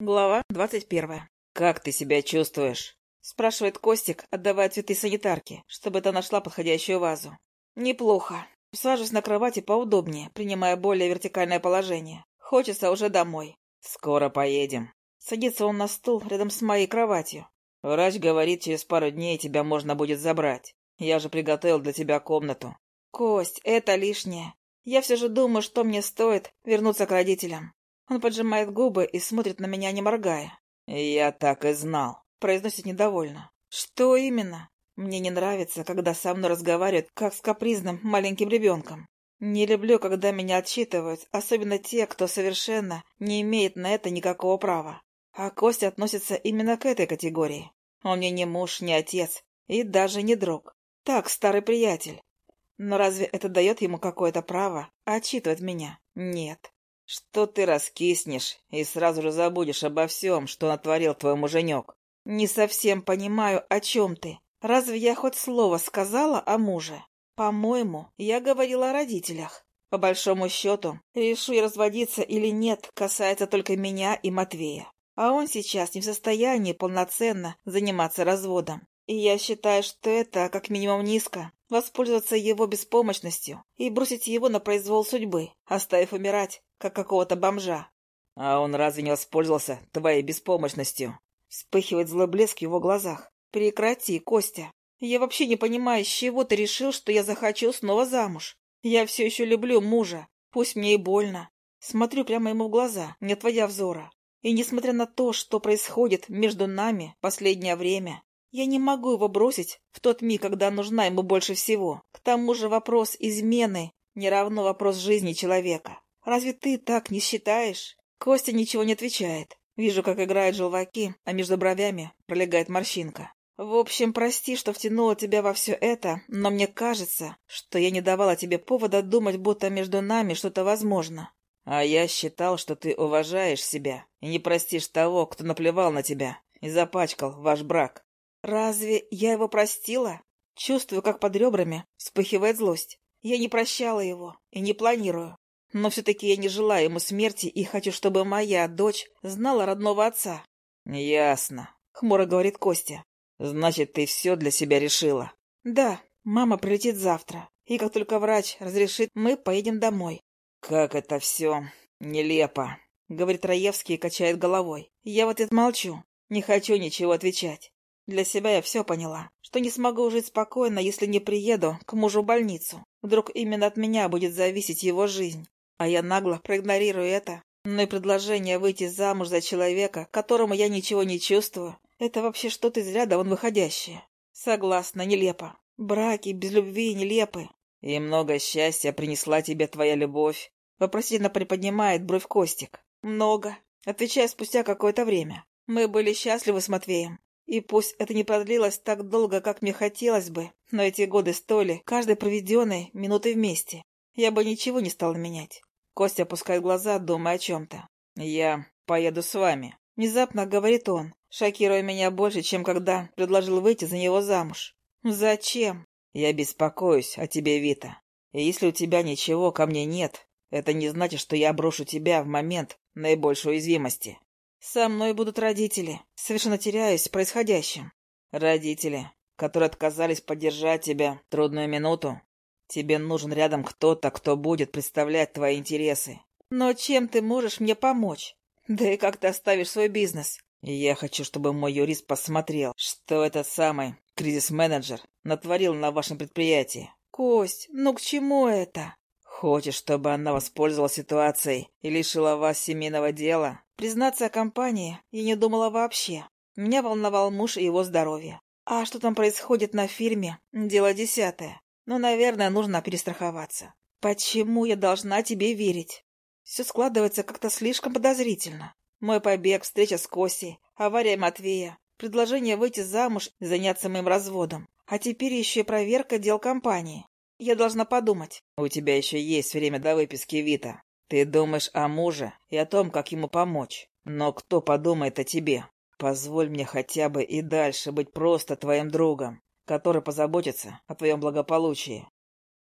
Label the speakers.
Speaker 1: Глава двадцать первая. «Как ты себя чувствуешь?» — спрашивает Костик, отдавая цветы санитарке, чтобы та нашла подходящую вазу. «Неплохо. Сажусь на кровати поудобнее, принимая более вертикальное положение. Хочется уже домой.
Speaker 2: Скоро поедем».
Speaker 1: Садится он на стул рядом с моей кроватью.
Speaker 2: «Врач говорит, через пару дней тебя можно будет забрать. Я же приготовил для тебя комнату».
Speaker 1: «Кость, это лишнее. Я все же думаю, что мне стоит вернуться к родителям. Он поджимает губы и смотрит на меня, не моргая.
Speaker 2: «Я так и знал», —
Speaker 1: произносит недовольно. «Что именно? Мне не нравится, когда со мной разговаривают, как с капризным маленьким ребенком. Не люблю, когда меня отчитывают, особенно те, кто совершенно не имеет на это никакого права. А Костя относится именно к этой категории. Он мне не муж, не отец и даже не друг. Так, старый приятель. Но разве это дает ему какое-то право отчитывать меня? Нет.
Speaker 2: Что ты раскиснешь и сразу же забудешь обо всем, что натворил твой муженек?
Speaker 1: Не совсем понимаю, о чем ты. Разве я хоть слово сказала о муже? По-моему, я говорила о родителях. По большому счету, решу я разводиться или нет, касается только меня и Матвея. А он сейчас не в состоянии полноценно заниматься разводом. И я считаю, что это как минимум низко. Воспользоваться его беспомощностью и бросить его на произвол судьбы, оставив умирать, как какого-то бомжа.
Speaker 2: А он разве не воспользовался твоей беспомощностью?
Speaker 1: Вспыхивает злой блеск в его глазах. Прекрати, Костя. Я вообще не понимаю, с чего ты решил, что я захочу снова замуж. Я все еще люблю мужа, пусть мне и больно. Смотрю прямо ему в глаза, не отводя взора. И несмотря на то, что происходит между нами последнее время, я не могу его бросить в тот миг, когда нужна ему больше всего. К тому же вопрос измены не равно вопрос жизни человека. Разве ты так не считаешь? Костя ничего не отвечает. Вижу, как играют желваки, а между бровями пролегает морщинка. В общем, прости, что втянула тебя во все это, но мне кажется, что я не давала тебе повода думать, будто между нами что-то возможно.
Speaker 2: А я считал, что ты уважаешь себя и не простишь того, кто наплевал на тебя и запачкал ваш брак.
Speaker 1: Разве я его простила? Чувствую, как под ребрами вспыхивает злость. Я не прощала его и не планирую. Но все-таки я не желаю ему смерти и хочу, чтобы моя дочь знала родного отца.
Speaker 2: — Ясно, —
Speaker 1: хмуро говорит Костя.
Speaker 2: — Значит, ты все для себя решила?
Speaker 1: — Да, мама прилетит завтра. И как только врач разрешит, мы поедем домой.
Speaker 2: — Как это все нелепо, — говорит Раевский и качает головой.
Speaker 1: Я в ответ молчу, не хочу ничего отвечать. Для себя я все поняла, что не смогу жить спокойно, если не приеду к мужу в больницу. Вдруг именно от меня будет зависеть его жизнь. А я нагло проигнорирую это. Но и предложение выйти замуж за человека, которому я ничего не чувствую, это вообще что-то из ряда вон выходящее. Согласна, нелепо. Браки без любви нелепы.
Speaker 2: И много счастья принесла тебе твоя любовь.
Speaker 1: Вопросительно приподнимает бровь Костик. Много. Отвечаю спустя какое-то время. Мы были счастливы с Матвеем. И пусть это не продлилось так долго, как мне хотелось бы, но эти годы стоили каждой проведенной минуты вместе. Я бы ничего не стала менять. Костя опускает глаза, думая о чем-то.
Speaker 2: «Я поеду с вами», —
Speaker 1: внезапно говорит он, шокируя меня больше, чем когда предложил выйти за него замуж. «Зачем?»
Speaker 2: «Я беспокоюсь о тебе, Вита. И если у тебя ничего ко мне нет, это не значит, что я брошу тебя в момент наибольшей уязвимости.
Speaker 1: Со мной будут родители. Совершенно теряюсь происходящим.
Speaker 2: Родители, которые отказались поддержать тебя в трудную минуту. Тебе нужен рядом кто-то, кто будет представлять твои интересы.
Speaker 1: Но чем ты можешь мне помочь? Да и как ты оставишь свой бизнес?
Speaker 2: я хочу, чтобы мой юрист посмотрел, что этот самый кризис-менеджер натворил на вашем предприятии.
Speaker 1: Кость, ну к чему это?
Speaker 2: Хочешь, чтобы она воспользовалась ситуацией и лишила вас семейного дела?
Speaker 1: Признаться о компании я не думала вообще. Меня волновал муж и его здоровье. А что там происходит на фирме? Дело десятое. Но, наверное, нужно перестраховаться. Почему я должна тебе верить? Все складывается как-то слишком подозрительно. Мой побег, встреча с Косей, авария Матвея, предложение выйти замуж и заняться моим разводом. А теперь еще и проверка дел компании. Я должна подумать.
Speaker 2: У тебя еще есть время до выписки Вита. Ты думаешь о муже и о том, как ему помочь. Но кто подумает о тебе? Позволь мне хотя бы и дальше быть просто твоим другом, который позаботится о твоем благополучии.